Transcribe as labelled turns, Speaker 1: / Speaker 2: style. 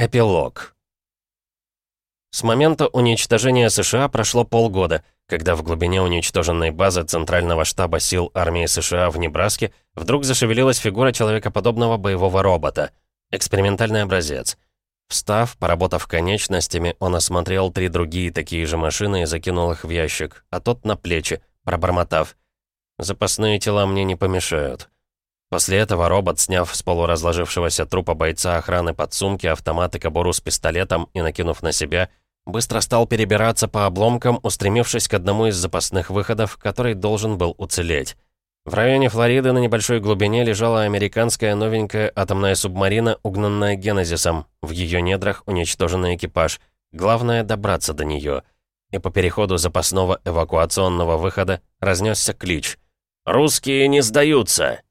Speaker 1: Эпилог. С момента уничтожения США прошло полгода, когда в глубине уничтоженной базы Центрального штаба сил армии США в Небраске вдруг зашевелилась фигура человекоподобного боевого робота. Экспериментальный образец. Встав, поработав конечностями, он осмотрел три другие такие же машины и закинул их в ящик, а тот на плечи, пробормотав. «Запасные тела мне не помешают». После этого робот, сняв с полуразложившегося трупа бойца охраны подсумки, автомат и кобуру с пистолетом и накинув на себя, быстро стал перебираться по обломкам, устремившись к одному из запасных выходов, который должен был уцелеть. В районе Флориды на небольшой глубине лежала американская новенькая атомная субмарина, угнанная Генезисом. В ее недрах уничтоженный экипаж. Главное — добраться до нее. И по переходу запасного эвакуационного выхода разнесся клич. «Русские не сдаются!»